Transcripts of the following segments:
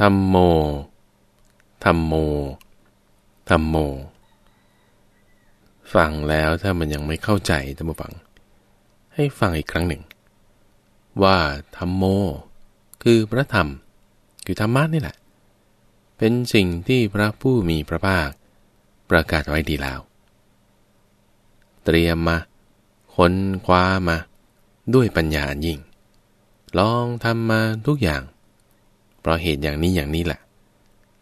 ธรรมโม ธรรมโม ธรรมโม ฟังแล้วถ้ามันยังไม่เข้าใจท่านผู้ฟัง ให้ฟังอีกครั้งหนึ่ง ว่าธรรมโม คือพระธรรม คือธรรมะนี่แหละ เป็นสิ่งที่พระผู้มีพระภาค ประกาศไว้ดีแล้ว เตรียมมาค้นคว้ามา ด้วยปัญญาอันยิ่ง ลองทำมาทุกอย่าง เพราะเหตุอย่างนี้อย่างนี้แหละ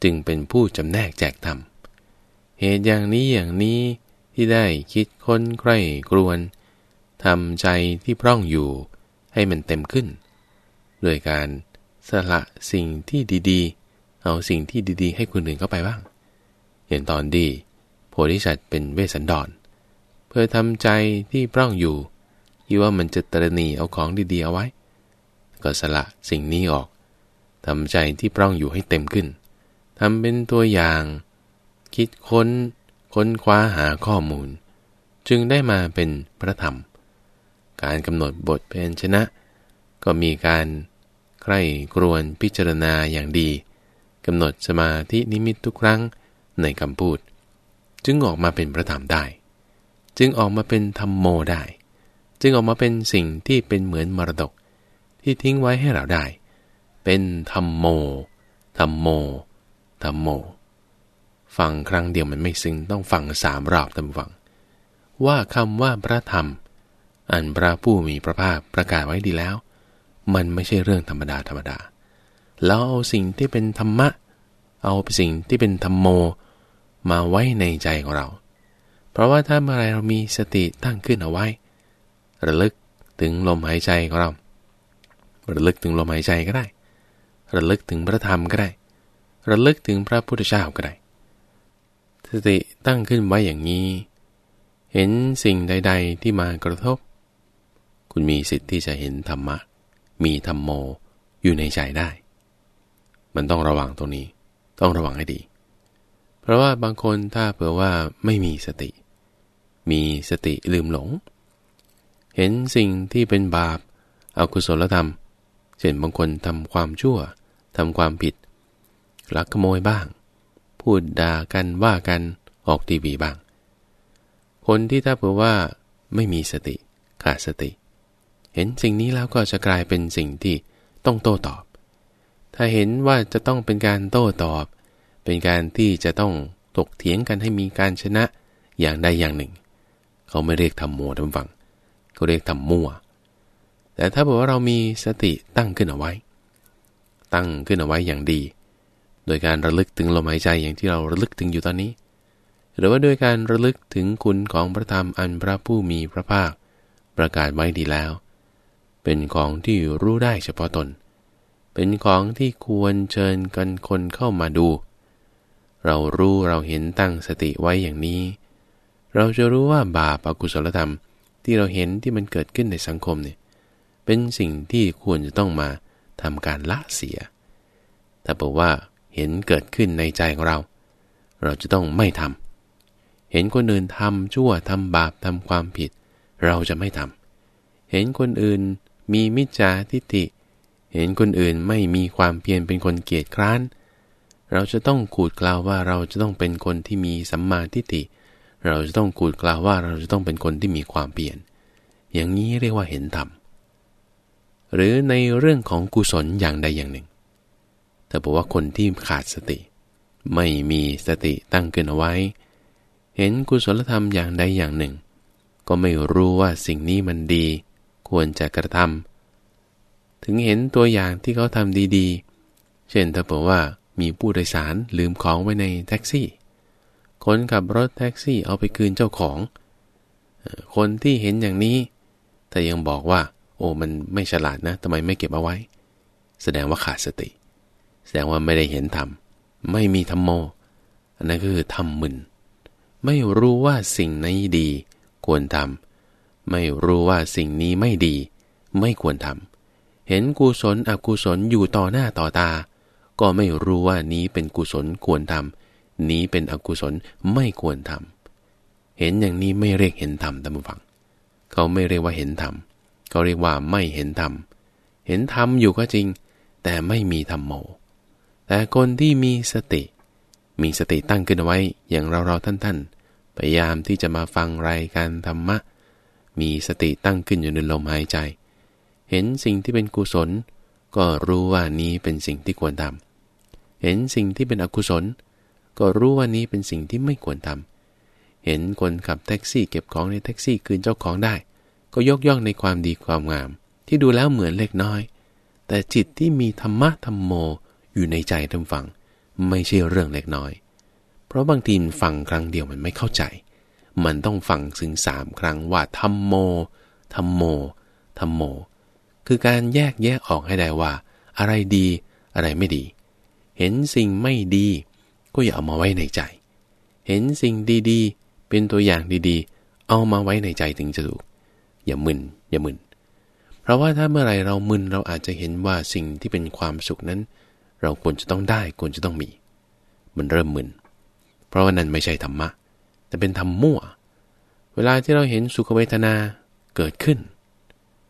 จึงเป็นผู้จำแนกแจกธรรม เหตุอย่างนี้อย่างนี้ที่ได้คิดค้นใคร่กรวนทำใจที่พร่องอยู่ให้มันเต็มขึ้น โดยการสละสิ่งที่ดีๆ เอาสิ่งที่ดีๆ ให้คนอื่นเข้าไปบ้าง อย่างตอนดีโพธิสัตว์เป็นเวสสันดร เพื่อทำใจที่พร่องอยู่ที่ว่ามันจะตรณีเอาของดีๆเอาไว้ ก็สละสิ่งนี้ออก ทำใจที่พร่องอยู่ให้เต็มขึ้นทำเป็นตัวอย่าง คิดค้น ค้นคว้าหาข้อมูล จึงได้มาเป็นพระธรรม การกำหนดบทเพนชนะ ก็มีการใคร่กรวนพิจารณาอย่างดีกำหนดสมาธินิมิตทุกครั้งในคำพูด จึงออกมาเป็นพระธรรมได้ จึงออกมาเป็นธรรมโมได้ จึงออกมาเป็นสิ่งที่เป็นเหมือนมรดกที่ทิ้งไว้ให้เราได้ เป็นธรรมโม ธรรมโม ธรรมโม ฟังครั้งเดียวมันไม่ซึ้งต้องฟังสามรอบตามฟัง ว่าคำว่าพระธรรม อันพระผู้มีพระภาคประกาศไว้ดีแล้ว มันไม่ใช่เรื่องธรรมดาธรรมดา แล้วเอาสิ่งที่เป็นธรรมะ เอาสิ่งที่เป็นธรรมโม มาไว้ในใจของเรา เพราะว่าถ้าเมื่อไรเรามีสติตั้งขึ้นเอาไว้ ระลึกถึงลมหายใจของเรา ระลึกถึงลมหายใจก็ได้ ระลึกถึงพระธรรมก็ได้ ระลึกถึงพระพุทธเจ้าก็ได้ สติตั้งขึ้นไว้อย่างนี้ เห็นสิ่งใด ๆ ที่มากระทบ คุณมีสิทธิ์ที่จะเห็นธรรมะ มีธรรมโมอยู่ในใจได้ มันต้องระวังตรงนี้ ต้องระวังให้ดี เพราะว่าบางคนถ้าเผื่อว่าไม่มีสติ มีสติลืมหลง เห็นสิ่งที่เป็นบาปอากุศลธรรม เช่นบางคนทำความชั่ว ทำความผิด ลักขโมยบ้าง พูดด่ากันว่ากันออกทีวีบ้าง คนที่ถ้าเผื่อว่าไม่มีสติขาดสติ เห็นสิ่งนี้แล้วก็จะกลายเป็นสิ่งที่ต้องโต้ตอบ ถ้าเห็นว่าจะต้องเป็นการโต้ตอบ เป็นการที่จะต้องตกเถียงกันให้มีการชนะอย่างใดอย่างหนึ่ง เขาไม่เรียกทำโมทำฝังเขาเรียกทำมั่ว แต่ถ้าบอกว่าเรามีสติตั้งขึ้นเอาไว้ ตั้งขึ้นเอาไว้อย่างดี โดยการระลึกถึงลมหายใจอย่างที่เราระลึกถึงอยู่ตอนนี้ หรือว่าด้วยการระลึกถึงคุณของพระธรรมอันพระผู้มีพระภาค ประกาศไว้ดีแล้ว เป็นของที่รู้ได้เฉพาะตน เป็นของที่ควรเชิญกันคนเข้ามาดู เรารู้เราเห็นตั้งสติไว้อย่างนี้ เราจะรู้ว่าบาปอกุศลธรรมที่เราเห็นที่มันเกิดขึ้นในสังคมเนี่ยเป็นสิ่งที่ควรจะต้องมา ทำการละเสียแต่บอกว่าเห็นเกิดขึ้นในใจของเรา เราจะต้องไม่ทำเห็นคนอื่นทำชั่วทำบาปทำความผิด เราจะไม่ทำเห็นคนอื่นมีมิจฉาทิฏฐิ เห็นคนอื่นไม่มีความเพียรเป็นคนเกียจคร้าน เราจะต้องขูดกล่าวว่าเราจะต้องเป็นคนที่มีสัมมาทิฏฐิ เราจะต้องขูดกล่าวว่าเราจะต้องเป็นคนที่มีความเพียรอย่างนี้เรียกว่าเห็นธรรม หรือในเรื่องของกุศลอย่างใดอย่างหนึ่งแต่บอกว่าคนที่ขาดสติ ไม่มีสติตั้งขึ้นเอาไว้ เห็นกุศลธรรมอย่างใดอย่างหนึ่ง ก็ไม่รู้ว่าสิ่งนี้มันดี ควรจะกระทำถึงเห็นตัวอย่างที่เขาทำดีๆ เช่นถ้าบอกว่ามีผู้โดยสารลืมของไว้ในแท็กซี่ คนขับรถแท็กซี่เอาไปคืนเจ้าของ คนที่เห็นอย่างนี้ แต่ยังบอกว่า โอ้มันไม่ฉลาดนะทำไมไม่เก็บเอาไว้ แสดงว่าขาดสติ แสดงว่าไม่ได้เห็นธรรมไม่มีธรรมโม อันนั้นคือทำมึน ไม่รู้ว่าสิ่งนี้ดี ควรทำไม่รู้ว่าสิ่งนี้ไม่ดี ไม่ควรทำเห็นกุศลอกุศลอยู่ต่อหน้าต่อตา ก็ไม่รู้ว่านี้เป็นกุศลควรทำนี้เป็นอกุศลไม่ควรทำเห็นอย่างนี้ไม่เรียกเห็นธรรมตามฟัง เขาไม่เรียกว่าเห็นธรรมเขาเรียกว่าไม่เห็นธรรม เห็นธรรมอยู่ก็จริง แต่ไม่มีธรรมโม แต่คนที่มีสติ มีสติตั้งขึ้นเอาไว้อย่างเราเราท่านท่านพยายามที่จะมาฟังรายการธรรมะ มีสติตั้งขึ้นอยู่ในลมหายใจ เห็นสิ่งที่เป็นกุศล ก็รู้ว่านี้เป็นสิ่งที่ควรทำ เห็นสิ่งที่เป็นอกุศล ก็รู้ว่านี้เป็นสิ่งที่ไม่ควรทำ เห็นคนขับแท็กซี่เก็บของในแท็กซี่คืนเจ้าของได้ ก็ยกย่องในความดีความงาม ที่ดูแล้วเหมือนเล็กน้อย แต่จิตที่มีธรรมะธรรมโมอยู่ในใจท่านฟัง ไม่ใช่เรื่องเล็กน้อย เพราะบางทีฟังครั้งเดียวมันไม่เข้าใจ มันต้องฟังถึงสามครั้งว่าธรรมโมธรรมโมธรรมโม คือการแยกแยะออกให้ได้ว่า อะไรดีอะไรไม่ดี เห็นสิ่งไม่ดี ก็อย่าเอามาไว้ในใจ เห็นสิ่งดีๆ เป็นตัวอย่างดีๆ เอามาไว้ในใจถึงจะถูก อย่ามึนอย่ามึน เพราะว่าถ้าเมื่อไรเรามึนเราอาจจะเห็นว่าสิ่งที่เป็นความสุขนั้น เราควรจะต้องได้ควรจะต้องมี มันเริ่มมึน เพราะว่านั้นไม่ใช่ธรรมะ แต่เป็นธรรมมั่ว เวลาที่เราเห็นสุขเวทนาเกิดขึ้น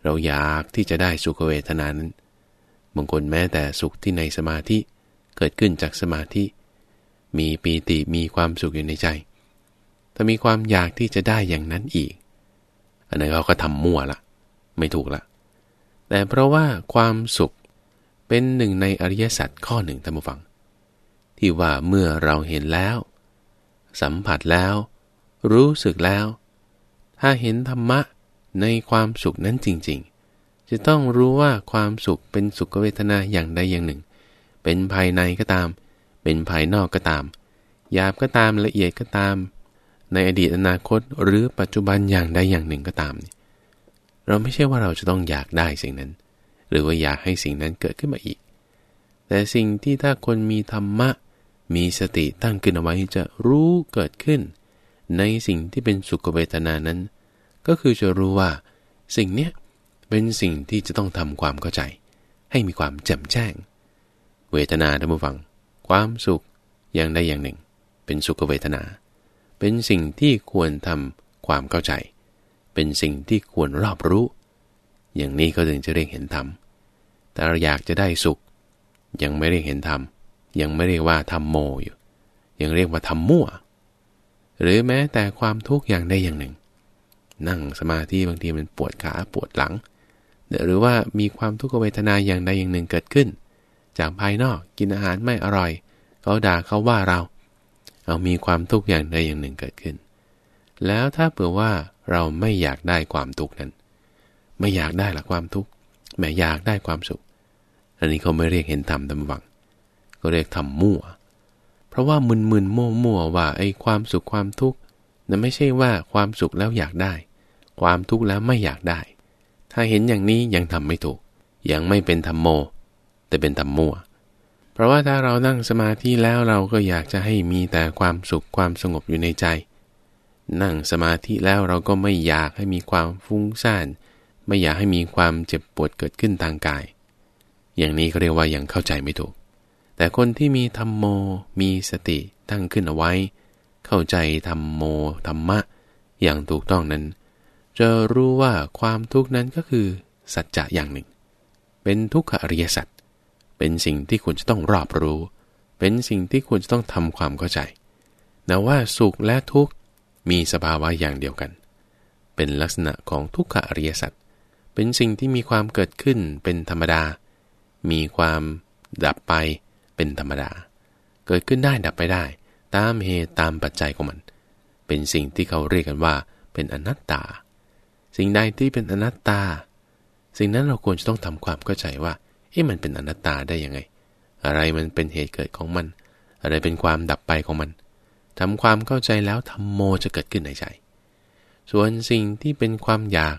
เราอยากที่จะได้สุขเวทนานั้นบางคนแม้แต่สุขที่ในสมาธิเกิดขึ้นจากสมาธิ มีปีติมีความสุขอยู่ในใจถ้ามีความอยากที่จะได้อย่างนั้นอีก อันนั้นเขาก็ทำมั่วละไม่ถูกละ แต่เพราะว่าความสุขเป็นหนึ่งในอริยสัจข้อหนึ่งท่านผู้ฟัง ที่ว่าเมื่อเราเห็นแล้ว สัมผัสแล้ว รู้สึกแล้ว ถ้าเห็นธรรมะในความสุขนั้นจริง ๆ จะต้องรู้ว่าความสุขเป็นสุขเวทนาอย่างใดอย่างหนึ่ง เป็นภายในก็ตาม เป็นภายนอกก็ตามหยาบก็ตามละเอียดก็ตาม ในอดีตอนาคตหรือปัจจุบันอย่างใดอย่างหนึ่งก็ตาม เราไม่ใช่ว่าเราจะต้องอยากได้สิ่งนั้น หรือว่าอยากให้สิ่งนั้นเกิดขึ้นมาอีก แต่สิ่งที่ถ้าคนมีธรรมะ มีสติตั้งขึ้นเอาไว้จะรู้เกิดขึ้น ในสิ่งที่เป็นสุขเวทนานั้น ก็คือจะรู้ว่า สิ่งเนี้ยเป็นสิ่งที่จะต้องทำความเข้าใจ ให้มีความแจ่มแจ้ง เวทนาท่านผู้ฟัง ความสุขอย่างใดอย่างหนึ่ง เป็นสุขเวทนา เป็นสิ่งที่ควรทำความเข้าใจ เป็นสิ่งที่ควรรอบรู้ อย่างนี้ก็ถึงจะเรียกเห็นธรรม แต่เราอยากจะได้สุข ยังไม่ได้เห็นธรรม ยังไม่เรียกว่าธรรมโมอยู่ ยังเรียกว่าธรรมมั่ว หรือแม้แต่ความทุกข์อย่างใดอย่างหนึ่ง นั่งสมาธิบางทีมันปวดขาปวดหลัง หรือว่ามีความทุกขเวทนาอย่างใดอย่างหนึ่งเกิดขึ้น จากภายนอกกินอาหารไม่อร่อย เขาด่าเขาว่าเราเอามีความทุกข์อย่างใดอย่างหนึ่งเกิดขึ้น แล้วถ้าเผื่อว่าเราไม่อยากได้ความทุกข์นั้น ไม่อยากได้หลักความทุกข์แม้อยากได้ความสุข อันนี้เขาไม่เรียกเห็นธรรมตำวังก็เรียกทำมั่ว เพราะว่ามึนมึนมั่วมั่วว่าไอ้ความสุขความทุกข์นั้นไม่ใช่ว่าความสุขแล้วอยากได้ ความทุกข์แล้วไม่อยากได้ ถ้าเห็นอย่างนี้ยังทำไม่ถูก ยังไม่เป็นธรรมโม แต่เป็นธรรมมั่ว เพราะว่าถ้าเรานั่งสมาธิแล้วเราก็อยากจะให้มีแต่ความสุขความสงบอยู่ในใจ นั่งสมาธิแล้วเราก็ไม่อยากให้มีความฟุ้งซ่าน ไม่อยากให้มีความเจ็บปวดเกิดขึ้นทางกาย อย่างนี้ก็เรียกว่ายังเข้าใจไม่ถูก แต่คนที่มีธรรมโม มีสติตั้งขึ้นเอาไว้ เข้าใจธรรมโมธรรมะ อย่างถูกต้องนั้น จะรู้ว่าความทุกข์นั้นก็คือสัจจะอย่างหนึ่ง เป็นทุกขอริยสัจ เป็นสิ่งที่ควรจะต้องรอบรู้ เป็นสิ่งที่ควรจะต้องทำความเข้าใจนะว่าสุขและทุกข์มีสภาวะอย่างเดียวกัน เป็นลักษณะของทุกขอริยสัจเป็นสิ่งที่มีความเกิดขึ้นเป็นธรรมดา มีความดับไปเป็นธรรมดา เกิดขึ้นได้ดับไปได้ ตามเหตุตามปัจจัยของมัน เป็นสิ่งที่เขาเรียกกันว่า เป็นอนัตตา สิ่งใดที่เป็นอนัตตา สิ่งนั้นเราควรจะต้องทำความเข้าใจว่า เอ๊ะมันเป็นอนัตตาได้ยังไง อะไรมันเป็นเหตุเกิดของมัน อะไรเป็นความดับไปของมันทำความเข้าใจแล้วธรรมโมจะเกิดขึ้นในใจ ส่วนสิ่งที่เป็นความอยาก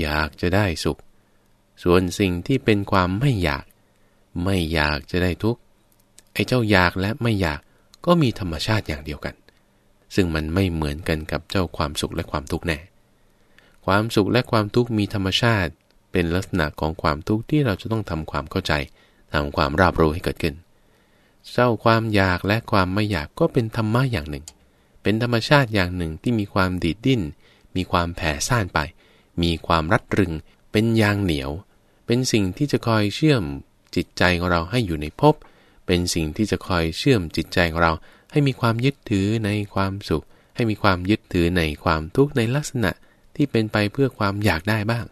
อยากจะได้สุข ส่วนสิ่งที่เป็นความไม่อยาก ไม่อยากจะได้ทุกข์ไอ้เจ้าอยากและไม่อยากก็มีธรรมชาติอย่างเดียวกัน ซึ่งมันไม่เหมือนกันกับเจ้าความสุขและความทุกข์แน่ ความสุขและความทุกข์มีธรรมชาติ เป็นลักษณะของความทุกข์ที่เราจะต้องทำความเข้าใจทำความราบรู้ให้เกิดขึ้น เจ้าความอยากและความไม่อยากก็เป็นธรรมะอย่างหนึ่ง เป็นธรรมชาติอย่างหนึ่งที่มีความดีดดิ้น มีความแผ่ซ่านไป มีความรัดรึง เป็นยางเหนียว เป็นสิ่งที่จะคอยเชื่อมจิตใจของเราให้อยู่ในภพ เป็นสิ่งที่จะคอยเชื่อมจิตใจของเรา ให้มีความยึดถือในความสุข ให้มีความยึดถือในความทุกข์ในลักษณะที่เป็นไปเพื่อความอยากได้บ้าง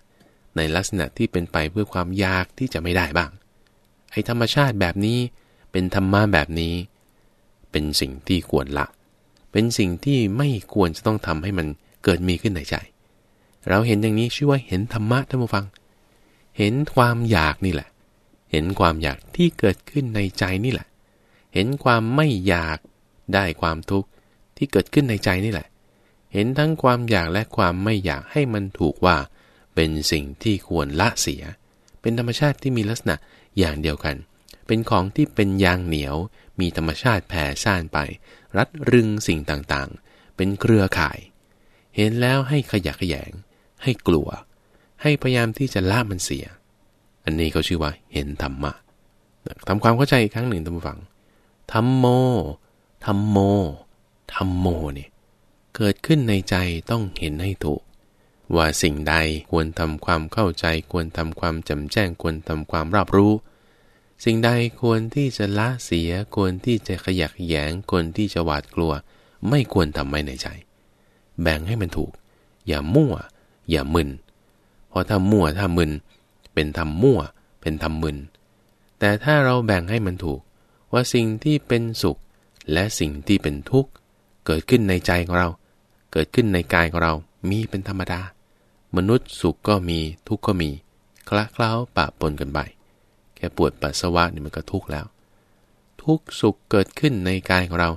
ในลักษณะที่เป็นไปเพื่อความอยากที่จะไม่ได้บ้าง ไอ้ธรรมชาติแบบนี้เป็นธรรมะแบบนี้ เป็นสิ่งที่ควรละ เป็นสิ่งที่ไม่ควรจะต้องทำให้มันเกิดมีขึ้นในใจ เราเห็นอย่างนี้ชื่อว่าเห็นธรรมะท่านผู้ฟัง เห็นความอยากนี่แหละ เห็นความอยากที่เกิดขึ้นในใจนี่แหละ เห็นความไม่อยากได้ความทุกข์ที่เกิดขึ้นในใจนี่แหละ เห็นทั้งความอยากและความไม่อยากให้มันถูกว่า เป็นสิ่งที่ควรละเสีย เป็นธรรมชาติที่มีลักษณะอย่างเดียวกัน เป็นของที่เป็นยางเหนียว มีธรรมชาติแผ่ซ่านไป รัดรึงสิ่งต่างๆ เป็นเครือข่าย เห็นแล้วให้ขยะขยง ให้กลัว ให้พยายามที่จะละมันเสีย อันนี้เขาชื่อว่าเห็นธรรมะทำความเข้าใจอีกครั้งหนึ่งท่านผู้ฟังธรรมโมธรรมโมธรรมโมเนี่ยเกิดขึ้นในใจต้องเห็นให้ถูก ว่าสิ่งใดควรทำความเข้าใจ ควรทำความจำแจ้ง ควรทำความรับรู้ สิ่งใดควรที่จะละเสีย ควรที่จะขยักแยงควรที่จะหวาดกลัว ไม่ควรทำไว้ในใจ แบ่งให้มันถูก อย่ามั่ว อย่ามึนเพราะถ้ามั่วถ้ามึน เป็นทำมั่ว เป็นทำมึน แต่ถ้าเราแบ่งให้มันถูก ว่าสิ่งที่เป็นสุข และสิ่งที่เป็นทุกข์เกิดขึ้นในใจของเรา เกิดขึ้นในกายของเรามีเป็นธรรมดา มนุษย์สุขก็มีทุกข์ก็มี คละเคล้าปะปนกันไปแค่ปวดปัสสาวะนี่มันก็ทุกข์แล้ว ทุกข์สุขเกิดขึ้นในกายของเรา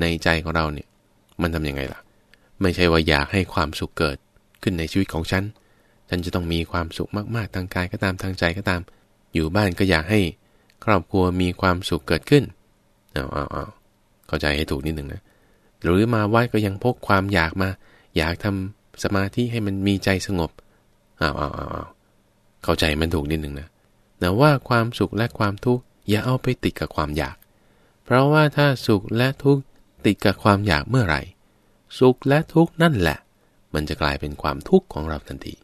ในใจของเราเนี่ยมันทำยังไงล่ะ ไม่ใช่ว่าอยากให้ความสุขเกิดขึ้นในชีวิตของฉันฉันจะต้องมีความสุขมากๆทางกายก็ตามทางใจก็ตาม อยู่บ้านก็อยากให้ ครอบครัวมีความสุขเกิดขึ้นเอาเอาเอาเข้าใจให้ถูกนิดหนึ่งนะหรือมาวัดก็ยังพกความอยากมา อยากทำ สมาธิให้มันมีใจสงบเอาเอาเอาเอาเข้าใจมันถูกนิดหนึ่งนะแต่ว่าความสุขและความทุกข์อย่าเอาไปติดกับความอยาก เพราะว่าถ้าสุขและทุกข์ติดกับความอยากเมื่อไหร่ สุขและทุกข์นั่นแหละ มันจะกลายเป็นความทุกข์ของเราทันที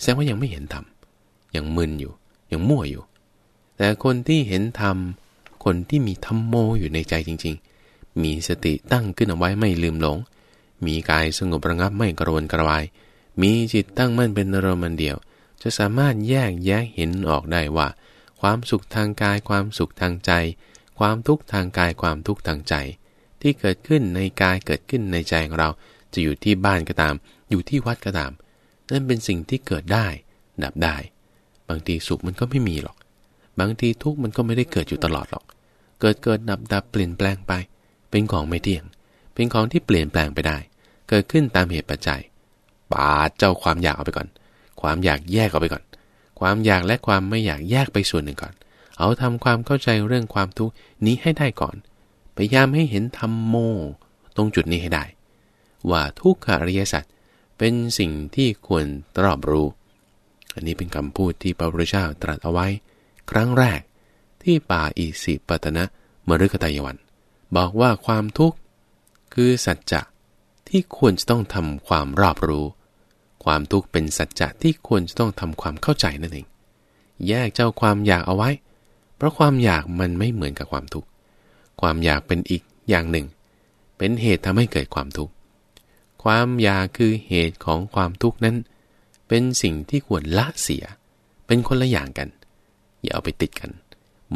แสดงว่ายังไม่เห็นธรรมยังมึนอยู่ ยังมั่วอยู่ แต่คนที่เห็นธรรมคนที่มีธรรมโมอยู่ในใจจริง ๆ มีสติตั้งขึ้นเอาไว้ไม่ลืมหลง มีกายสงบระงับไม่กระวนกระวาย มีจิตตั้งมั่นเป็นอารมณ์เดียว จะสามารถแยกแยะเห็นออกได้ว่า ความสุขทางกายความสุขทางใจ ความทุกข์ทางกายความทุกข์ทางใจ ที่เกิดขึ้นในกายเกิดขึ้นในใจของเรา จะอยู่ที่บ้านก็ตาม อยู่ที่วัดก็ตาม นั่นเป็นสิ่งที่เกิดได้ ดับได้ บางทีสุขมันก็ไม่มีหรอก บางทีทุกข์มันก็ไม่ได้เกิดอยู่ตลอดหรอก เกิดเกิดดับดับเปลี่ยนแปลงไป เป็นของไม่เที่ยง เป็นของที่เปลี่ยนแปลงไปได้ เกิดขึ้นตามเหตุปัจจัยปาดเจ้าความอยากเอาไปก่อน ความอยากแยกเอาไปก่อน ความอยากและความไม่อยากแยกไปส่วนหนึ่งก่อน เอาทำความเข้าใจเรื่องความทุกข์นี้ให้ได้ก่อน พยายามให้เห็นธรรมโม ตรงจุดนี้ให้ได้ ว่าทุกขอริยสัจเป็นสิ่งที่ควรรอบรู้ อันนี้เป็นคำพูดที่พระพุทธเจ้าตรัสเอาไว้ ครั้งแรกที่ป่าอิสิปตนะมฤคตายวัน บอกว่าความทุกข์ คือสัจจะ ที่ควรจะต้องทำความรอบรู้ ความทุกข์เป็นสัจจะที่ควรจะต้องทำความเข้าใจนั่นเอง แยกเจ้าความอยากเอาไว้ เพราะความอยากมันไม่เหมือนกับความทุกข์ ความอยากเป็นอีกอย่างหนึ่ง เป็นเหตุทำให้เกิดความทุกข์ ความอยากคือเหตุของความทุกข์นั้น เป็นสิ่งที่ควรละเสีย เป็นคนละอย่างกัน อย่าเอาไปติดกัน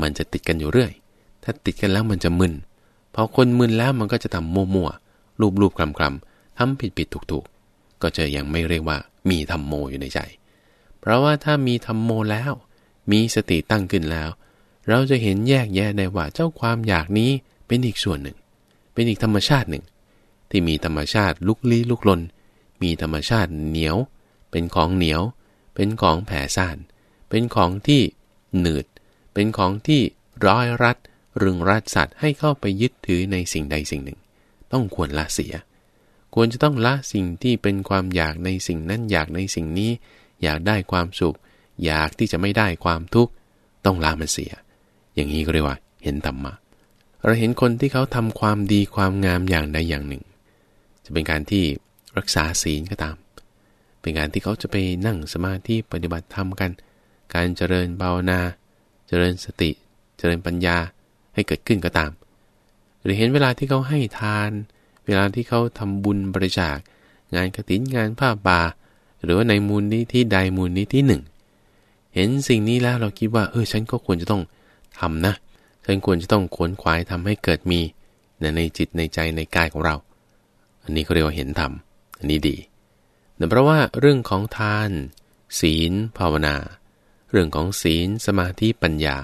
มันจะติดกันอยู่เรื่อย ถ้าติดกันแล้วมันจะมึน พอคนมึนแล้วมันก็จะทำมั่วๆ รูปๆคลำๆทำผิดๆถูกๆก็จะยังไม่เรียกว่ามีธรรมโมอยู่ในใจ เพราะว่าถ้ามีธรรมโมแล้ว มีสติตั้งขึ้นแล้ว เราจะเห็นแยกแยะได้ว่าเจ้าความอยากนี้เป็นอีกส่วนหนึ่ง เป็นอีกธรรมชาติหนึ่ง ที่มีธรรมชาติลุกลี้ลุกลน มีธรรมชาติเหนียว เป็นของเหนียว เป็นของแผ่ซ่าน เป็นของที่หนืด เป็นของที่ร้อยรัดรึงรัดสัตว์ให้เข้าไปยึดถือในสิ่งใดสิ่งหนึ่ง ต้องควรละเสีย ควรจะต้องละสิ่งที่เป็นความอยากในสิ่งนั้นอยากในสิ่งนี้ อยากได้ความสุข อยากที่จะไม่ได้ความทุกข์ต้องละมันเสีย อย่างนี้ก็เรียกว่า เห็นธรรมะเราเห็นคนที่เขาทำความดีความงามอย่างใดอย่างหนึ่ง จะเป็นการที่รักษาศีลก็ตาม เป็นการที่เขาจะไปนั่งสมาธิปฏิบัติธรรมกัน การเจริญภาวนา เจริญสติ เจริญปัญญาให้เกิดขึ้นก็ตาม หรือเห็นเวลาที่เขาให้ทาน เวลาที่เขาทำบุญบริจาค งานกระถินงานผ้าป่าหรือว่าในมูลนี้ที่ใดมูลนี้ที่หนึ่งเห็นสิ่งนี้แล้วเราคิดว่าเออฉันก็ควรจะต้องทำนะ ฉันควรจะต้องขวนขวายทำให้เกิดมีในจิตในใจในกายของเรา อันนี้ก็เรียกว่าเห็นธรรมอันนี้ดีแต่เพราะว่าเรื่องของทาน ศีล ภาวนา เรื่องของศีล สมาธิปัญญา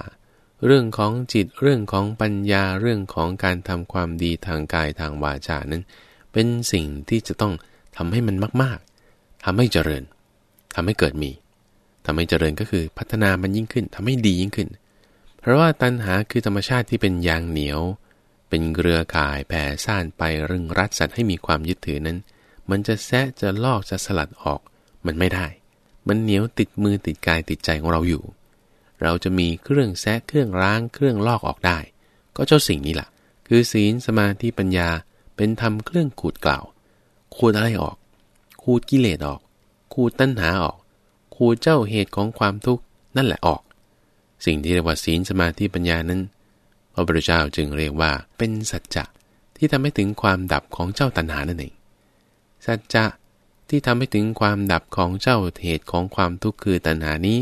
เรื่องของจิตเรื่องของปัญญาเรื่องของการทำความดีทางกายทางวาจานั้น เป็นสิ่งที่จะต้องทำให้มันมาก ๆทำให้เจริญทำให้เกิดมีทำให้เจริญก็คือพัฒนามันยิ่งขึ้นทำให้ดียิ่งขึ้น เพราะว่าตัณหาคือธรรมชาติที่เป็นยางเหนียว เป็นเกลือข่ายแผ่ซ่านไปรึงรัดสัตว์ให้มีความยึดถือนั้น มันจะแซะจะลอกจะสลัดออก มันไม่ได้ มันเหนียวติดมือติดกายติดใจของเราอยู่ เราจะมีเครื่องแซะเครื่องล้างเครื่องลอกออกได้ ก็เจ้าสิ่งนี้แหละคือศีลสมาธิปัญญาเป็นธรรมเครื่องขูดกล่าวขูดอะไรออก ขูดกิเลสออก ขูดตัณหาออก ขูดเจ้าเหตุของความทุกข์นั่นแหละออก สิ่งที่เรียกว่าศีลสมาธิปัญญานั้นพระพุทธเจ้าจึงเรียกว่าเป็นสัจจะที่ทำให้ถึงความดับของเจ้าตัณหานั่นเอง สัจจะที่ทำให้ถึงความดับของเจ้าเหตุของความทุกข์คือตัณหานี้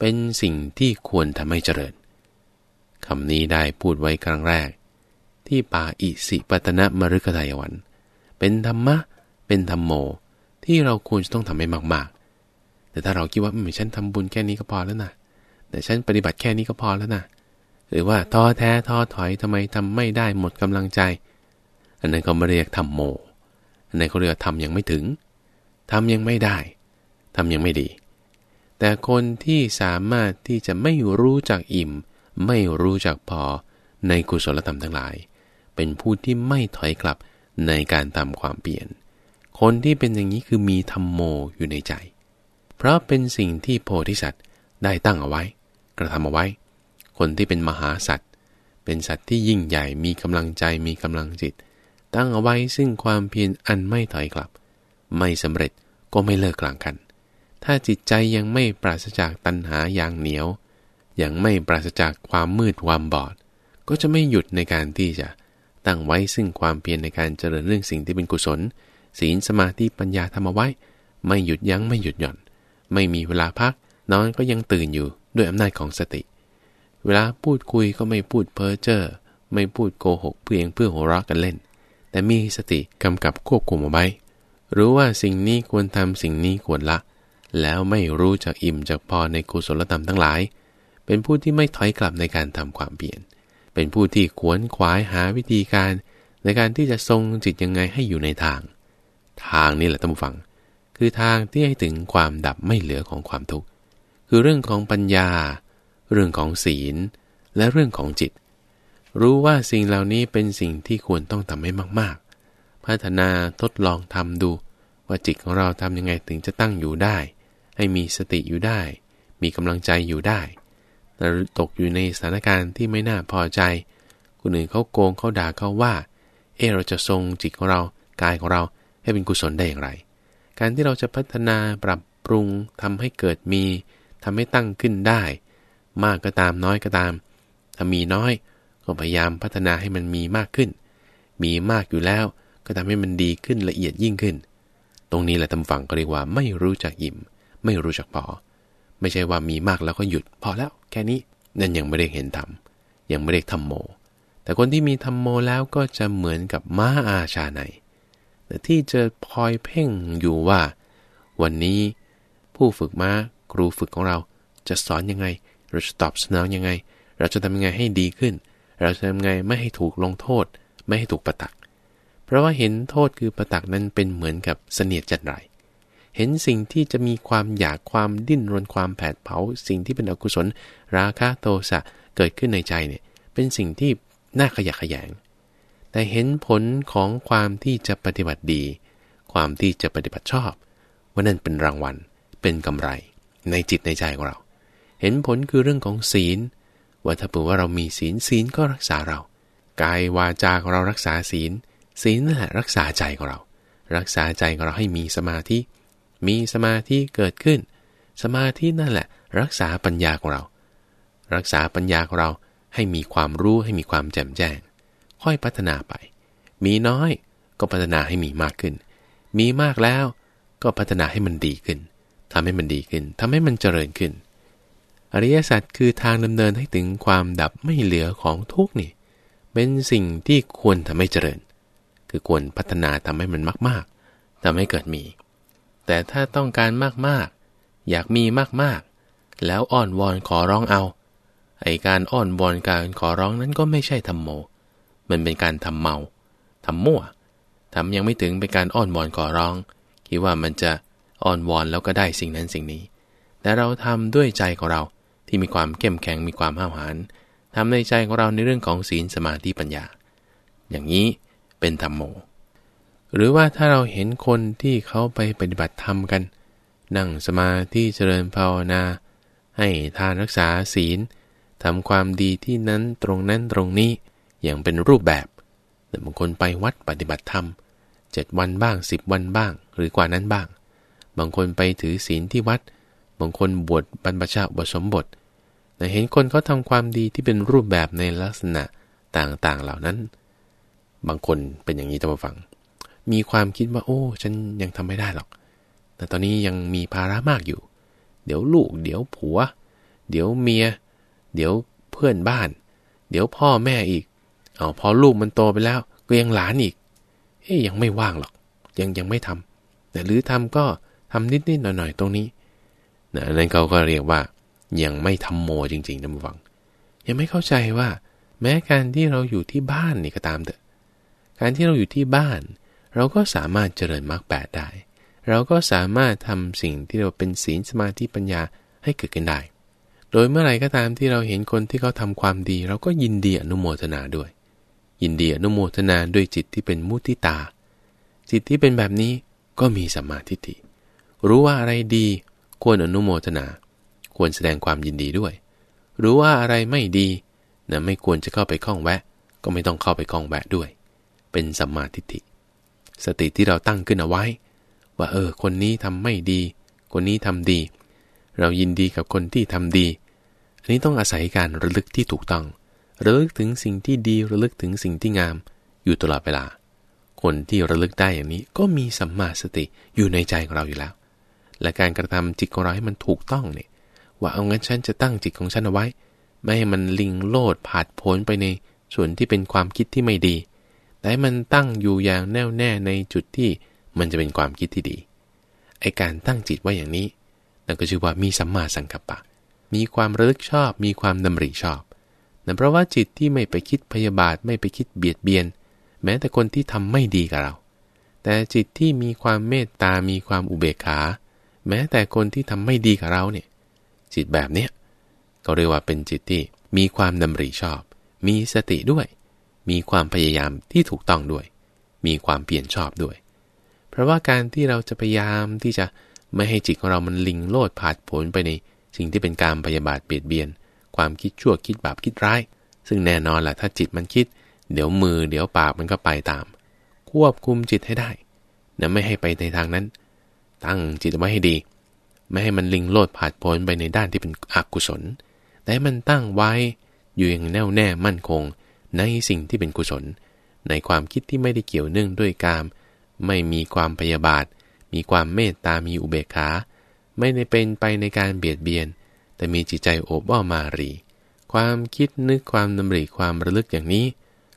เป็นสิ่งที่ควรทำให้เจริญคำนี้ได้พูดไว้ครั้งแรก ที่ป่าอิสิปตนะมฤคทายวัน เป็นธรรมะ เป็นธรรมโม ที่เราควรจะต้องทำให้มาก ๆ แต่ถ้าเราคิดว่าไม่ฉันทำบุญแค่นี้ก็พอแล้วนะแต่ฉันปฏิบัติแค่นี้ก็พอแล้วนะหรือว่าท้อแท้ท้อถอยทำไมทำไม่ได้หมดกำลังใจ อันนั้นเขาไม่เรียกทำโม อันนั้นเขาเรียกทำยังไม่ถึงทำยังไม่ได้ทำยังไม่ดี แต่คนที่สามารถที่จะไม่รู้จักอิ่ม ไม่รู้จักพอในกุศลธรรมทั้งหลาย เป็นผู้ที่ไม่ถอยกลับในการทำความเปลี่ยน คนที่เป็นอย่างนี้คือมีธรรมโมอยู่ในใจ เพราะเป็นสิ่งที่โพธิสัตว์ได้ตั้งเอาไว้ กระทำเอาไว้ คนที่เป็นมหาสัตว์ เป็นสัตว์ที่ยิ่งใหญ่มีกำลังใจมีกำลังจิต ตั้งเอาไว้ซึ่งความเพียรอันไม่ถอยกลับ ไม่สำเร็จก็ไม่เลิกกลางกัน ถ้าจิตใจยังไม่ปราศจากตัณหาอย่างเหนียว ยังไม่ปราศจากความมืดความบอด ก็จะไม่หยุดในการที่จะตั้งไว้ซึ่งความเพียรในการเจริญเรื่องสิ่งที่เป็นกุศล ศีลสมาธิปัญญาทำเอาไว้ ไม่หยุดยั้งไม่หยุดหย่อน ไม่มีเวลาพักนอนก็ยังตื่นอยู่ด้วยอำนาจของสติ เวลาพูดคุยก็ไม่พูดเพ้อเจ้อไม่พูดโกหกเพียงเพื่อหัวเราะกันเล่น แต่มีสติกำกับควบคุมเอาไว้รู้ว่าสิ่งนี้ควรทำสิ่งนี้ควรละ แล้วไม่รู้จักอิ่มจากพอในกุศลธรรมทั้งหลาย เป็นผู้ที่ไม่ถอยกลับในการทำความเปลี่ยน เป็นผู้ที่ขวนขวายหาวิธีการในการที่จะทรงจิตยังไงให้อยู่ในทาง ทางนี้แหละท่านผู้ฟัง คือทางที่ให้ถึงความดับไม่เหลือของความทุกข์ คือเรื่องของปัญญา เรื่องของศีล และเรื่องของจิต รู้ว่าสิ่งเหล่านี้เป็นสิ่งที่ควรต้องทำให้มาก ๆ พัฒนาทดลองทำดู ว่าจิตของเราทำยังไงถึงจะตั้งอยู่ได้ ให้มีสติอยู่ได้ มีกำลังใจอยู่ได้แต่ตกอยู่ในสถานการณ์ที่ไม่น่าพอใจ คนอื่นเขาโกงเขาด่าเขาว่า เออเราจะทรงจิตของเรากายของเราให้เป็นกุศลได้อย่างไร การที่เราจะพัฒนาปรับปรุงทำให้เกิดมีทำให้ตั้งขึ้นได้ มากก็ตามน้อยก็ตาม ถ้ามีน้อยก็พยายามพัฒนาให้มันมีมากขึ้น มีมากอยู่แล้วก็ทำให้มันดีขึ้นละเอียดยิ่งขึ้น ตรงนี้แหละทำฝั่งก็เรียกว่าไม่รู้จักยิ้ม ไม่รู้จักพอ ไม่ใช่ว่ามีมากแล้วก็หยุดพอแล้วแค่นี้นั่นยังไม่ได้เห็นธรรมยังไม่ได้ทำโม แต่คนที่มีธรรมโมแล้วก็จะเหมือนกับม้าอาชาในแต่ที่จะพลอยเพ่งอยู่ว่า วันนี้ผู้ฝึกม้าครูฝึกของเราจะสอนยังไง เราจะตอบสนองยังไง เราจะทำยังไงให้ดีขึ้น เราจะทำยังไงไม่ให้ถูกลงโทษ ไม่ให้ถูกประตัก เพราะว่าเห็นโทษคือประตักนั้นเป็นเหมือนกับเสนียดจัดไร เห็นสิ่งที่จะมีความอยากความดิ้นรนความแผดเผา สิ่งที่เป็นอกุศล ราคะโทสะเกิดขึ้นในใจเนี่ยเป็นสิ่งที่น่าขยะขยง แต่เห็นผลของความที่จะปฏิบัติดี ความที่จะปฏิบัติชอบว่านั่นเป็นรางวัล เป็นกำไร ในจิตในใจของเรา เห็นผลคือเรื่องของศีล ว่าถ้าเผื่อว่าเรามีศีลศีลก็รักษาเรา กายวาจาของเรารักษาศีล ศีลนั่นแหละรักษาใจของเรา รักษาใจของเราให้มีสมาธิ มีสมาธิเกิดขึ้น สมาธินั่นแหละ รักษาปัญญาของเรา รักษาปัญญาของเราให้มีความรู้ให้มีความแจ่มแจ้ง ค่อยพัฒนาไป มีน้อยก็พัฒนาให้มีมากขึ้น มีมากแล้วก็พัฒนาให้มันดีขึ้นทำให้มันดีขึ้นทำให้มันเจริญขึ้น อริยสัจคือทางดำเนินให้ถึงความดับไม่เหลือของทุกนี่เป็นสิ่งที่ควรทำให้เจริญ คือควรพัฒนาทำให้มันมาก ๆทำให้เกิดมี แต่ถ้าต้องการมากๆ อยากมีมากๆ แล้วอ้อนวอนขอร้องเอา ไอการอ้อนวอนการขอร้องนั้นก็ไม่ใช่ทำโม มันเป็นการทำเมาทำมั่วทำยังไม่ถึงเป็นการอ้อนวอนขอร้อง คิดว่ามันจะอ้อนวอนแล้วก็ได้สิ่งนั้นสิ่งนี้ แต่เราทำด้วยใจของเราที่มีความเข้มแข็งมีความห้าวหาญทำในใจของเราในเรื่องของศีลสมาธิปัญญา อย่างนี้เป็นธรรมโม หรือว่าถ้าเราเห็นคนที่เขาไปปฏิบัติธรรมกัน นั่งสมาธิเจริญภาวนา ให้ทานรักษาศีลทำความดีที่นั้นตรงนั้นตรงนี้อย่างเป็นรูปแบบแต่บางคนไปวัดปฏิบัติธรรมเจ็ดวันบ้างสิบวันบ้าง หรือกว่านั้นบ้าง บางคนไปถือศีลที่วัด บางคนบวชบรรพชาบทสมบทแต่เห็นคนเขาทาความดีที่เป็นรูปแบบในลักษณะต่างๆเหล่านั้น บางคนเป็นอย่างนี้ท่านผู้ฟัง มีความคิดว่า โอ้ ฉันยังทำไม่ได้หรอก แต่ตอนนี้ยังมีภาระมากอยู่ เดี๋ยวลูก เดี๋ยวผัว เดี๋ยวเมีย เดี๋ยวเพื่อนบ้าน เดี๋ยวพ่อแม่อีก เอาพอลูกมันโตไปแล้ว ก็ยังหลานอีก เอ้ยยังไม่ว่างหรอก ยังยังไม่ทำแต่หรือทำก็ทำนิดๆหน่อยๆตรงนี้นะนั้นเขาก็เรียกว่า ยังไม่ทำโมจริงๆนะมึงฟัง ยังไม่เข้าใจว่า แม้การที่เราอยู่ที่บ้านนี่ก็ตามเถอะ การที่เราอยู่ที่บ้าน เราก็สามารถเจริญมรรคแปดได้ เราก็สามารถทำสิ่งที่เราเป็นศีลสมาธิปัญญาให้เกิดขึ้นได้ โดยเมื่อไหร่ก็ตามที่เราเห็นคนที่เขาทาความดี เราก็ยินดีอนุโมทนาด้วย ยินดีอนุโมทนาด้วยจิตที่เป็นมุติตา จิตที่เป็นแบบนี้ก็มีสัมมาธิิรู้ว่าอะไรดีควรอนุโมทนา ควรแสดงความยินดีด้วย รู้ว่าอะไรไม่ดีนะไม่ควรจะเข้าไปข้องแวะ ก็ไม่ต้องเข้าไปข้องแวะด้วย เป็นสัมมาทิฏฐิ สติที่เราตั้งขึ้นเอาไว้ ว่าเออ คนนี้ทำไม่ดี คนนี้ทำดี เรายินดีกับคนที่ทำดี อันนี้ต้องอาศัยการระลึกที่ถูกต้อง ระลึกถึงสิ่งที่ดีระลึกถึงสิ่งที่งาม อยู่ตลอดเวลา คนที่ระลึกได้อย่างนี้ก็มีสัมมาสติอยู่ในใจของเราอยู่แล้ว และการกระทำจิตของเราให้มันถูกต้องเนี่ยว่าเอางั้นฉันจะตั้งจิตของฉันเอาไว้ ไม่ให้มันลิงโลดผาดโผนไปในส่วนที่เป็นความคิดที่ไม่ดี แต่มันตั้งอยู่อย่างแน่วแน่ในจุดที่มันจะเป็นความคิดที่ดี ไอการตั้งจิตไว้อย่างนี้ นั่นก็ชื่อว่ามีสัมมาสังกัปปะ มีความระลึกชอบ มีความดำริชอบนั่นเพราะว่าจิตที่ไม่ไปคิดพยาบาท ไม่ไปคิดเบียดเบียน แม้แต่คนที่ทำไม่ดีกับเรา แต่จิตที่มีความเมตตา มีความอุเบกขา แม้แต่คนที่ทำไม่ดีกับเราเนี่ย จิตแบบเนี้ยก็เรียกว่าเป็นจิตที่มีความดำริชอบ มีสติด้วย มีความพยายามที่ถูกต้องด้วย มีความเปลี่ยนชอบด้วย เพราะว่าการที่เราจะพยายามที่จะไม่ให้จิตของเรามันลิงโลดผาดผลไปในสิ่งที่เป็นการพยาบาทเบียดเบียน ความคิดชั่วคิดบาปคิดร้าย ซึ่งแน่นอนแหละถ้าจิตมันคิด เดี๋ยวมือเดี๋ยวปากมันก็ไปตาม ควบคุมจิตให้ได้นะไม่ให้ไปในทางนั้น ตั้งจิตไว้ให้ดี ไม่ให้มันลิงโลดผาดโผนไปในด้านที่เป็นอกุศลแต่มันตั้งไว้อยู่อย่างแน่วแน่มั่นคง ในสิ่งที่เป็นกุศล ในความคิดที่ไม่ได้เกี่ยวเนื่องด้วยกาม ไม่มีความพยาบาท มีความเมตตามีอุเบกขา ไม่ได้เป็นไปในการเบียดเบียน แต่มีจิตใจโอบอ้อมมารี ความคิดนึกความดำริความระลึกอย่างนี้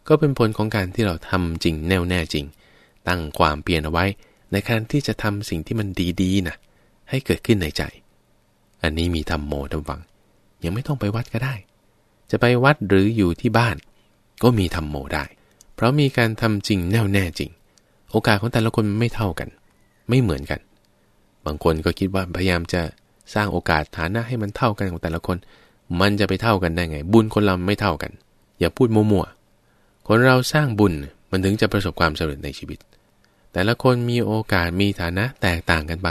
ก็เป็นผลของการที่เราทำจริงแน่วแน่จริง ตั้งความเปลี่ยนเอาไว้ในการที่จะทำสิ่งที่มันดีๆนะให้เกิดขึ้นในใจ อันนี้มีธรรมโมทำฟัง ยังไม่ต้องไปวัดก็ได้ จะไปวัดหรืออยู่ที่บ้าน ก็มีธรรมโมได้ เพราะมีการทำจริงแน่วแน่จริง โอกาสของแต่ละคนไม่เท่ากัน ไม่เหมือนกัน บางคนก็คิดว่าพยายามจะสร้างโอกาสฐานะให้มันเท่ากันของแต่ละคน มันจะไปเท่ากันได้ไง บุญคนเราไม่เท่ากัน อย่าพูดมั่วๆคนเราสร้างบุญมันถึงจะประสบความสำเร็จในชีวิต แต่ละคนมีโอกาสมีฐานะแตกต่างกันไป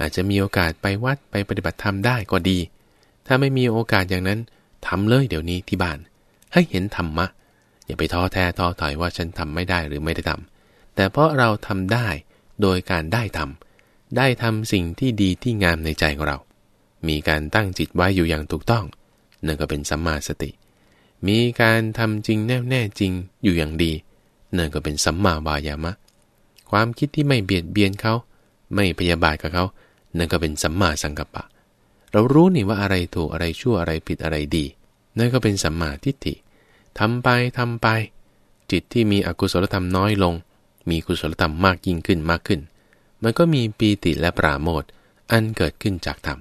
อาจจะมีโอกาสไปวัดไปปฏิบัติธรรมได้ก็ดี ถ้าไม่มีโอกาสอย่างนั้นทำเลยเดี๋ยวนี้ที่บ้าน ให้เห็นธรรมะ อย่าไปท้อแท้ท้อถอยว่าฉันทำไม่ได้หรือไม่ได้ทำแต่เพราะเราทำได้โดยการได้ทำได้ทำสิ่งที่ดีที่งามในใจของเรา มีการตั้งจิตไว้อยู่อย่างถูกต้องนั่นก็เป็นสัมมาสติ มีการทำจริงแน่แน่จริงอยู่อย่างดีนั่นก็เป็นสัมมาวายามะ ความคิดที่ไม่เบียดเบียนเขา ไม่พยาบาทกับเขานั่นก็เป็นสัมมาสังกัปปะ เรารู้นี่ว่าอะไรถูกอะไรชั่วอะไรผิดอะไรดี นั่นก็เป็นสัมมาทิฏฐิ ทำไปทำไป จิตที่มีอกุศลธรรมน้อยลง มีกุศลธรรมมากยิ่งขึ้นมากขึ้น มันก็มีปีติและปราโมทอันเกิดขึ้นจากธรรม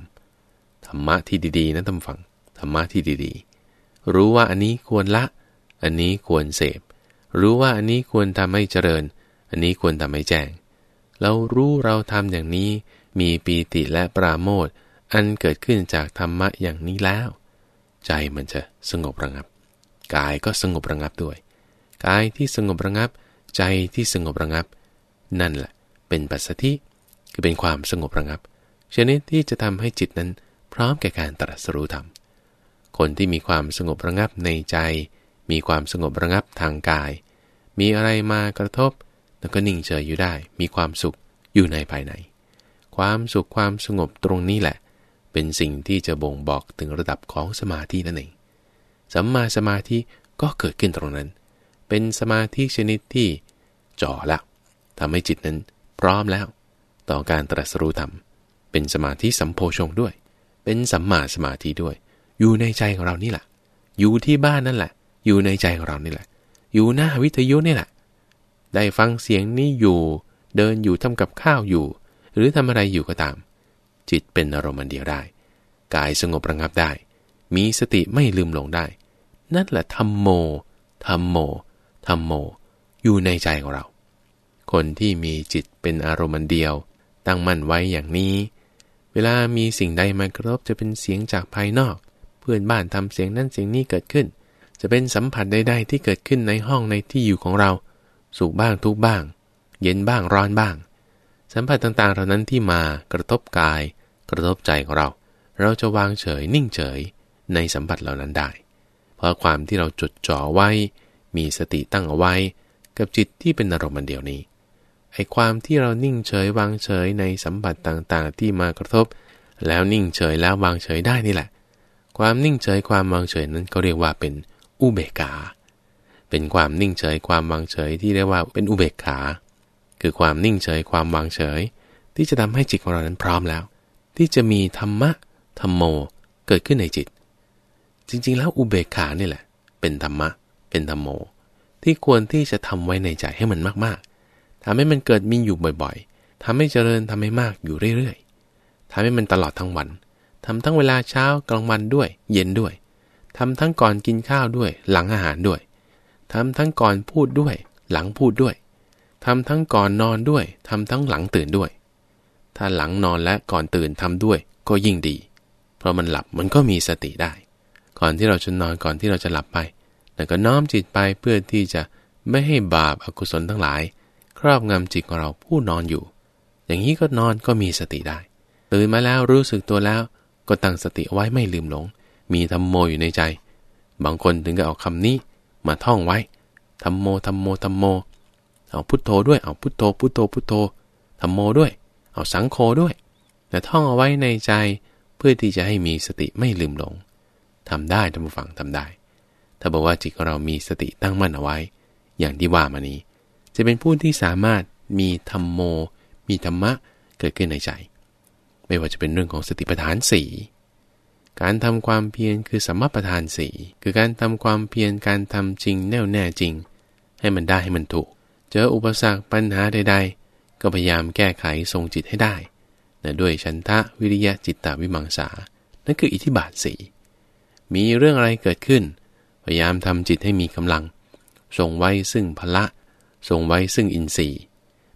ธรรมะที่ดีๆนะท่านฟังธรรมะที่ดีๆ รู้ว่าอันนี้ควรละ อันนี้ควรเสพ รู้ว่าอันนี้ควรทำให้เจริญ อันนี้ควรทำให้แจ้ง เรารู้เราทำอย่างนี้มีปีติและปราโมทอันเกิดขึ้นจากธรรมะอย่างนี้แล้ว ใจมันจะสงบระงับ กายก็สงบระงับด้วย กายที่สงบระงับ ใจที่สงบระงับ นั่นแหละ เป็นปัสสธิคือเป็นความสงบระงับชนิดที่จะทำให้จิตนั้นพร้อมแก่การตรัสรู้ธรรม คนที่มีความสงบระงับในใจ มีความสงบระงับทางกาย มีอะไรมากระทบ แล้วก็นิ่งเฉยอยู่ได้ มีความสุขอยู่ในภายใน ความสุขความสงบตรงนี้แหละ เป็นสิ่งที่จะบ่งบอกถึงระดับของสมาธินั่นเอง สัมมาสมาธิก็เกิดขึ้นตรงนั้น เป็นสมาธิชนิดที่จ่อละทำให้จิตนั้นพร้อมแล้ว ต่อการตรัสรู้ธรรม เป็นสมาธิสัมโพชงด้วย เป็นสัมมาสมาธิด้วย อยู่ในใจของเรานี่แหละ อยู่ที่บ้านนั่นแหละ อยู่ในใจของเรานี่แหละ อยู่หน้าวิทยุนี่แหละ ได้ฟังเสียงนี้อยู่ เดินอยู่ทำกับข้าวอยู่ หรือทำอะไรอยู่ก็ตาม จิตเป็นอารมณ์เดียวได้ กายสงบระงับได้ มีสติไม่ลืมหลงได้ นั่นแหละธรรมโมธรรมโมธรรมโม อยู่ในใจของเรา คนที่มีจิตเป็นอารมณ์เดียว ตั้งมั่นไว้อย่างนี้ เวลามีสิ่งใดมากระทบจะเป็นเสียงจากภายนอก เพื่อนบ้านทำเสียงนั้นเสียงนี้เกิดขึ้น จะเป็นสัมผัสใดๆที่เกิดขึ้นในห้องในที่อยู่ของเรา สุขบ้างทุกบ้าง เย็นบ้างร้อนบ้าง สัมผัสต่างๆเหล่านั้นที่มากระทบกาย กระทบใจของเรา เราจะวางเฉยนิ่งเฉย ในสัมผัสเหล่านั้นได้ เพราะความที่เราจดจ่อไว้ มีสติตั้งเอาไว้ กับจิตที่เป็นอารมณ์เดียวนี้ไอ้ความที่เรานิ่งเฉยวางเฉยในสัมผัสต่างๆ ที่มากระทบ แล้วนิ่งเฉยแล้ววางเฉยได้นี่แหละ ความนิ่งเฉยความวางเฉยนั้นก็เรียกว่าเป็นอุเบกขาเป็นความนิ่งเฉยความวางเฉยที่เรียกว่าเป็นอุเบกขา คือความนิ่งเฉยความวางเฉย ที่จะทำให้จิตของเรานั้นพร้อมแล้ว ที่จะมีธรรมะธรรมโมเกิดขึ้นในจิต จริง ๆ แล้วอุเบกขานี่แหละ เป็นธรรมะ เป็นธรรมโม ที่ควรที่จะทำไว้ในใจให้มันมากๆทำให้มันเกิดมีอยู่บ่อยๆทำให้เจริญทำให้มากอยู่เรื่อยๆทำให้มันตลอดทั้งวันทำทั้งเวลาเช้ากลางวันด้วย เย็นด้วยทำทั้งก่อนกินข้าวด้วย หลังอาหารด้วยทำทั้งก่อนพูดด้วย หลังพูดด้วยทำทั้งก่อนนอนด้วยทำทั้งหลังตื่นด้วย ถ้าหลังนอนและก่อนตื่นทำด้วยก็ยิ่งดี เพราะมันหลับมันก็มีสติได้ ก่อนที่เราจะนอนก่อนที่เราจะหลับไปแต่ก็น้อมจิตไปเพื่อที่จะไม่ให้บาปอากุศลทั้งหลาย ครอบงำจิตของเราผู้นอนอยู่ อย่างนี้ก็นอนก็มีสติได้ ตื่นมาแล้วรู้สึกตัวแล้ว ก็ตั้งสติไว้ไม่ลืมหลง มีธรรมโมอยู่ในใจ บางคนถึงกับเอาคำนี้มาท่องไว้ธรรมโมธรรมโมธรรมโม เอาพุทโธด้วย เอาพุทโธพุทโธพุทโธธรรมโมด้วย เอาสังโฆด้วยแต่ท่องเอาไว้ในใจเพื่อที่จะให้มีสติไม่ลืมหลง ทำได้ท่านผู้ฟังทำได้ ถ้าบอกว่าจิตของเรามีสติตั้งมั่นเอาไว้ อย่างที่ว่ามานี้ จะเป็นผู้ที่สามารถมีธรรมโม มีธรรมะเกิดขึ้นในใจ ไม่ว่าจะเป็นเรื่องของสติปัฏฐานสีการทำความเพียรคือสัมมาปัฏฐานสีคือการทำความเพียรการทำจริงแน่วแน่จริง ให้มันได้ให้มันถูก เจออุปสรรคปัญหาใด ๆ ก็พยายามแก้ไขทรงจิตให้ได้นะด้วยชันทะวิริยะจิตตาวิมังสา นั่นคืออิทธิบาทสี มีเรื่องอะไรเกิดขึ้น พยายามทำจิตให้มีกำลังทรงไว้ซึ่งพละทรงไว้ซึ่งอินทรีย์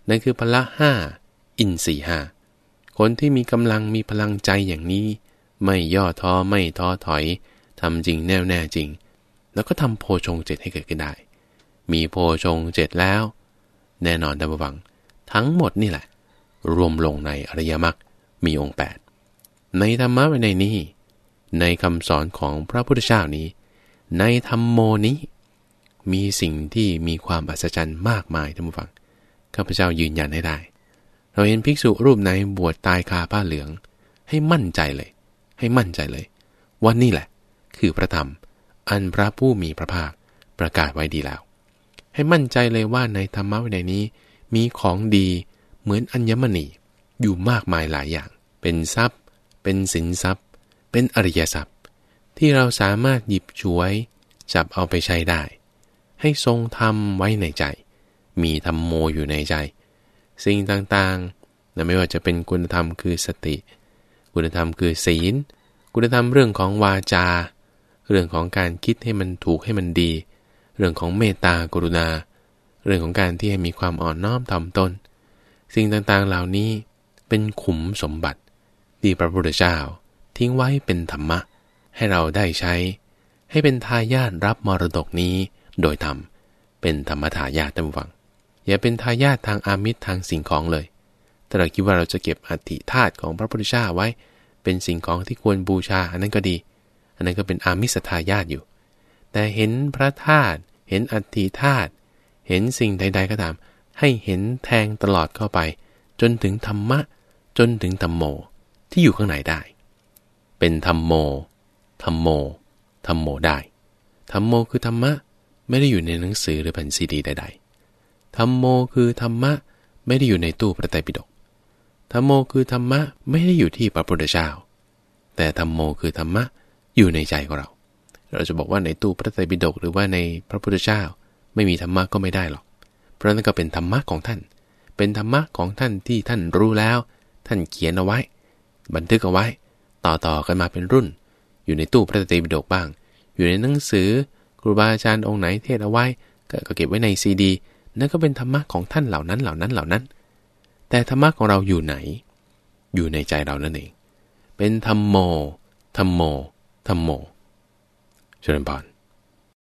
นั่นคือพละห้าอินทรีย์ห้าคนที่มีกำลังมีพลังใจอย่างนี้ ไม่ย่อท้อไม่ท้อถอยทำจริงแน่วแน่จริง แล้วก็ทำโพชงเจ็ให้เกิดขึ้นได้ มีโพชงเจ็แล้ว แน่นอนดับวัง ทั้งหมดนี่แหละ รวมลงในอริยมรรคมีองค์ 8 ในธรรมะในนี้ ในคำสอนของพระพุทธเจ้านี้ ในธรรมโมนี้ มีสิ่งที่มีความอัศจรรย์มากมายท่านผู้ฟังข้าพเจ้ายืนยันให้ได้ เราเห็นภิกษุรูปไหนบวชตายคาผ้าเหลือง ให้มั่นใจเลย ให้มั่นใจเลยว่านี่แหละ คือพระธรรม อันพระผู้มีพระภาคประกาศไว้ดีแล้ว ให้มั่นใจเลยว่าในธรรมะวินัยนี้ มีของดีเหมือนอัญมณีอยู่มากมายหลายอย่าง เป็นทรัพย์ เป็นสินทรัพย์ เป็นอริยทรัพย์ที่เราสามารถหยิบช่วย จับเอาไปใช้ได้ ให้ทรงทำไว้ในใจ มีธรรมโมอยู่ในใจ สิ่งต่างๆนะไม่ว่าจะเป็นคุณธรรมคือสติ คุณธรรมคือศีล คุณธรรมเรื่องของวาจา เรื่องของการคิดให้มันถูกให้มันดี เรื่องของเมตตากรุณา เรื่องของการที่ให้มีความอ่อนน้อมถ่อมตน สิ่งต่างๆเหล่านี้เป็นขุมสมบัติที่พระพุทธเจ้า ทิ้งไว้เป็นธรรมะ ให้เราได้ใช้ ให้เป็นทายาทรับมรดกนี้โดยธรรม เป็นธรรมทายาทตั้งวัง อย่าเป็นทายาททางอามิตรทางสิ่งของเลยถ้าเราคิดว่าเราจะเก็บอัฐิธาตุของพระพุทธเจ้าไว้ เป็นสิ่งของที่ควรบูชา อันนั้นก็ดี อันนั้นก็เป็นอามิสทายาทอยู่ แต่เห็นพระธาตุ เห็นอัฐิธาตุ เห็นสิ่งใด ๆ ก็ตาม ให้เห็นแทงตลอดเข้าไป จนถึงธรรมะ จนถึงธรรมโม ที่อยู่ข้างในได้ เป็นธรรมโม ธรรมโม ธรรมโมได้ ธรรมโมคือธรรมะ ไม่ได้อยู่ในหนังสือหรือแผ่นซีดีใดๆ ธรรมโมคือธรรมะ ไม่ได้อยู่ในตู้พระไตรปิฎก ธรรมโมคือธรรมะไม่ได้อยู่ที่พระพุทธเจ้า แต่ธรรมโมคือธรรมะอยู่ในใจของเรา เราจะบอกว่าในตู้พระไตรปิฎกหรือว่าในพระพุทธเจ้า ไม่มีธรรมะก็ไม่ได้หรอก เพราะนั่นก็เป็นธรรมะของท่าน เป็นธรรมะของท่านที่ท่านรู้แล้ว ท่านเขียนเอาไว้ บันทึกเอาไว้ ต่อๆกันมาเป็นรุ่น อยู่ในตู้พระไตรปิฎกบ้าง อยู่ในหนังสือครูบาอาจารย์องค์ไหนเทศเอาไว้ก็เก็บไว้ในซีดีนั่นก็เป็นธรรมะของท่านเหล่านั้นเหล่านั้นเหล่านั้น แต่ธรรมะของเราอยู่ไหน อยู่ในใจเรานั่นเอง เป็นธรรมโมธรรมโมธรรมโมเชิญพร